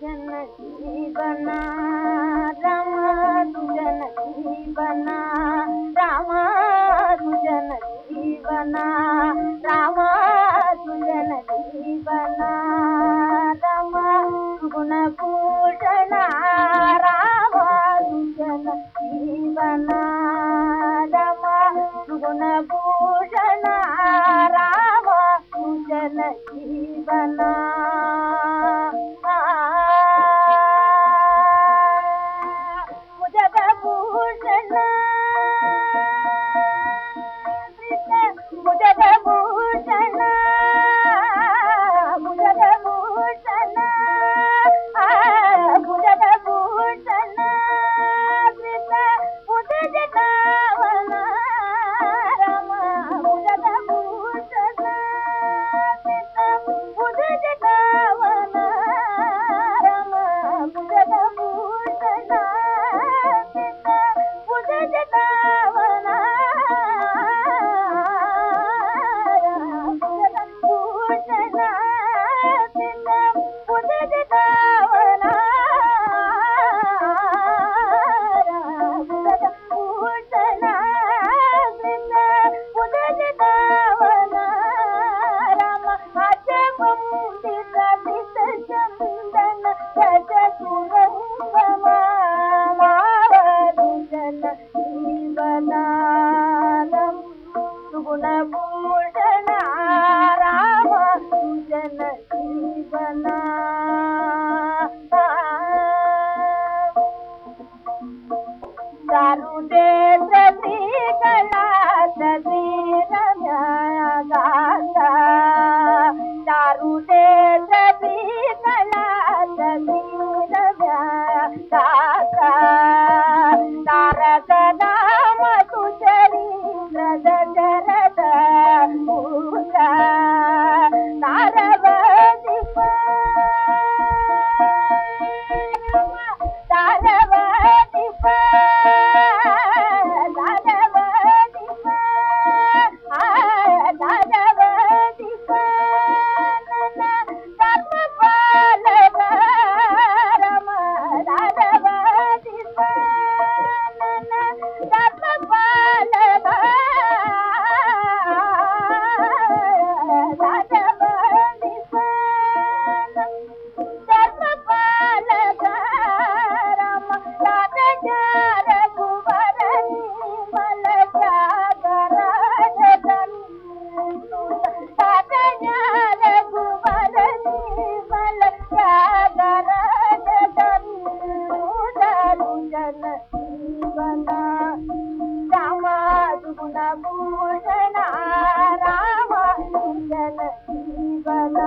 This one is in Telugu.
జన జీవన రమ జన జీవన రామ జన జీవన రామ జన జీవన రమ గుణభూషణ రామ జన జీవన రమ గుణభూషణ రామ జన జీవనా گا دارو دي سڀي گلا گاڏي سي ناگا تارڪلي رد ಜನ ಜೀವನ